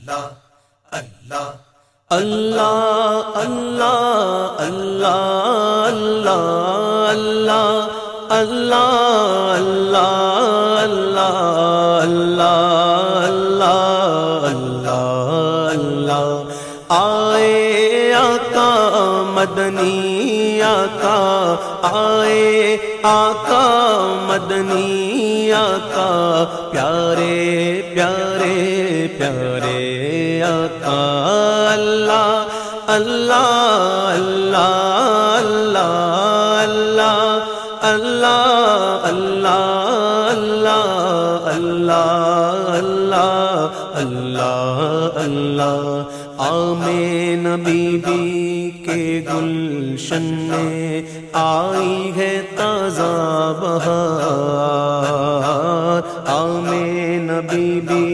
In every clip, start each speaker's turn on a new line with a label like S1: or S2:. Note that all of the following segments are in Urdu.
S1: اللہ اللہ اللہ اللہ اللہ اللہ اللہ اللہ اللہ اللہ اللہ اللہ آئے آقا مدنی آقا آئے آقا مدنی آقا پیارے پیارے پیارے آقا اللہ اللہ اللہ اللہ اللہ اللہ اللہ اللہ اللہ اللہ اللہ آمین بی بی کے گلشن میں آئی ہے تازہ بہار آمین بی بی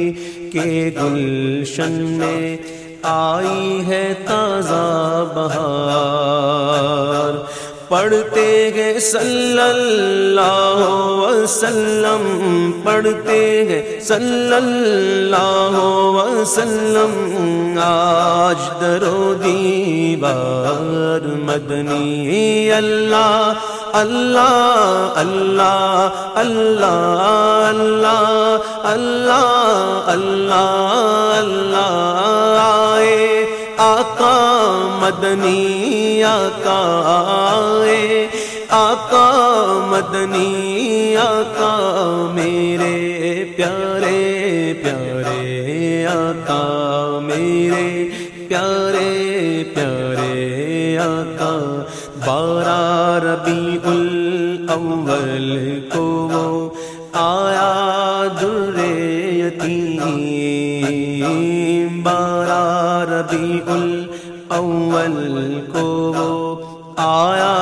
S1: کے گلشن میں آئی ہے تازہ بہار۔ پڑھتے گئے صلی اللہ وسلم پڑھتے گئے صلی اللہ وسلم، آج درو دیوار مدنی اللہ اللہ اللہ اللہ اللہ اللہ اللہ اللہ، آئے۔ آقا مدنی، آقا آئے۔ آقا مدنی، آقا میرے پیارے پیارے آقا میرے پیارے پیارے آقا۔ بارہ ربیع الاول کو وہ آیا در یتیم بارہ ربیع الاول کو وہ آیا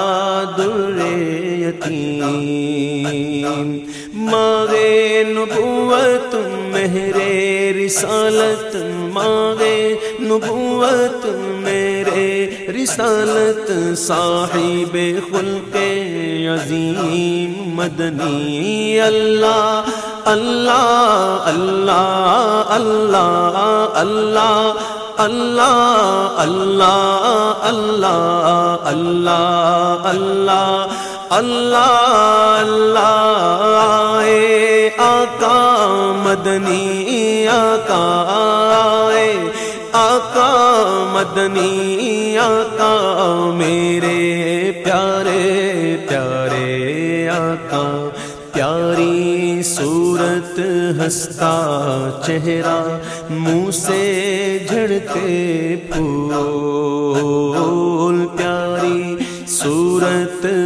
S1: یتیم ماغے نبوت میرے رسالت ماغے نبوت میرے رسالت صاحب خلق عظیم مدنی اللہ اللہ اللہ اللہ اللہ اللہ اللہ اللہ اللہ اللہ اللہ اللہ، اے آقا مدنی، آقا، اے آقا مدنی، آقا، میرے پیارے پیارے آقا، پیاری صورت ہستا چہرہ، منہ سے جھڑتے پھول۔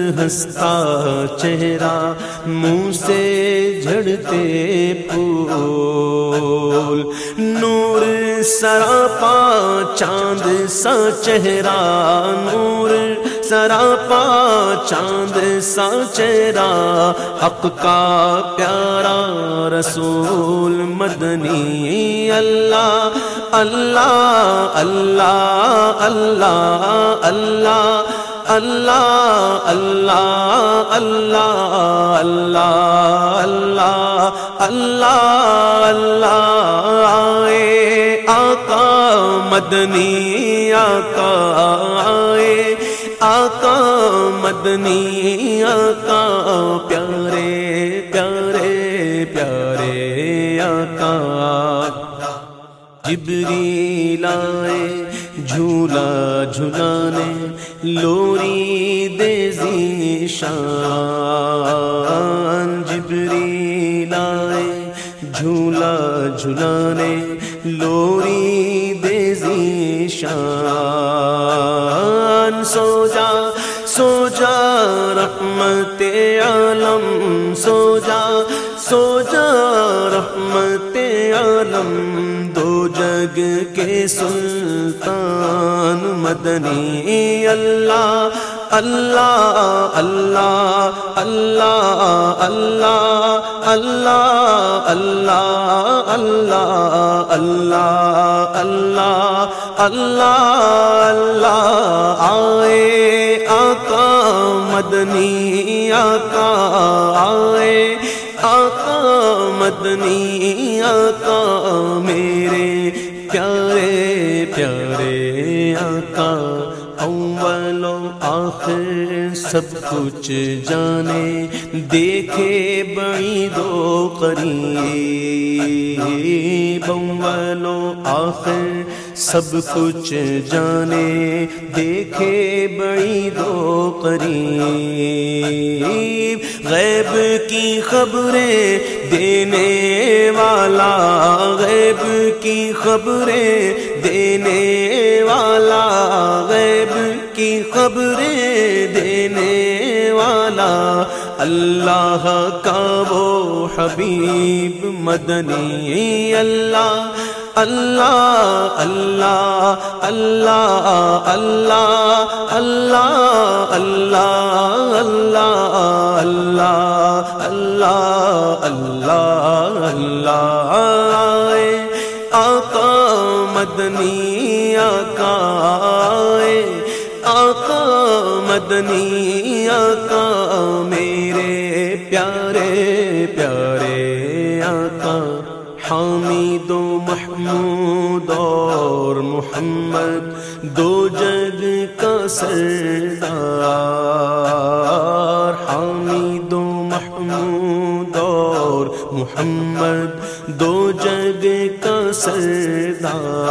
S1: صورت ہستا چہرہ منہ سے جھڑتے پھول۔ نور سراپا، چاند سا چہرہ۔ نور سراپا، چاند سا چہرہ۔ حق کا پیارا رسول، مدنی اللہ اللہ اللہ اللہ اللہ۔ اللہ اللہ اللہ اللہ اللہ اللہ اللہ اے آقا مدنی، آقا، اے آقا مدنی، آقا، پیارے پیارے پیارے آقا، جبریل آئے۔ جھولا جھلانے لوری دے شان۔ جبریل آئے، جھولا جھلانے لوری دے شان۔ سو جا سو جا رحمت عالم سو جا سو جا رحمت عالم۔ جگ کے سلطان مدنی اللہ اللہ اللہ اللہ اللہ اللہ اللہ اللہ اللہ اللہ اللہ اللہ آئے آقا مدنی آقا آئے آقا مدنی آقا میرے آخر سب کچھ جانے، دیکھے بڑی دو قریب اول آخر سب کچھ جانے، دیکھے بڑی دو قریب۔ غیب کی خبریں دینے والا، غیب کی خبریں دینے والا۔ خبریں دینے والا اللہ کا وہ حبیب مدنی اللہ اللہ اللہ اللہ اللہ اللہ اللہ اللہ اللہ اللہ اللہ اللہ آقا مدنی آقا آقا مدنی آقا، میرے پیارے پیارے آقا، حامد و محمود اور محمد، دو جگ کا سردار، حامد و محمود اور محمد، دو جگ کا سردار،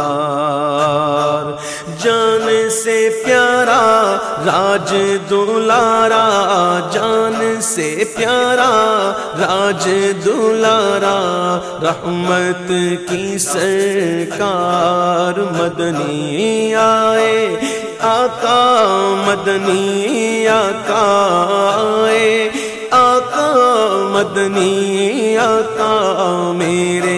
S1: جان پیارا، راج دلارا، جان سے پیارا، راج دلارا، رحمت کی سرکار مدنی آئے، آقا مدنی آقا آئے، آقا مدنی آقا میرے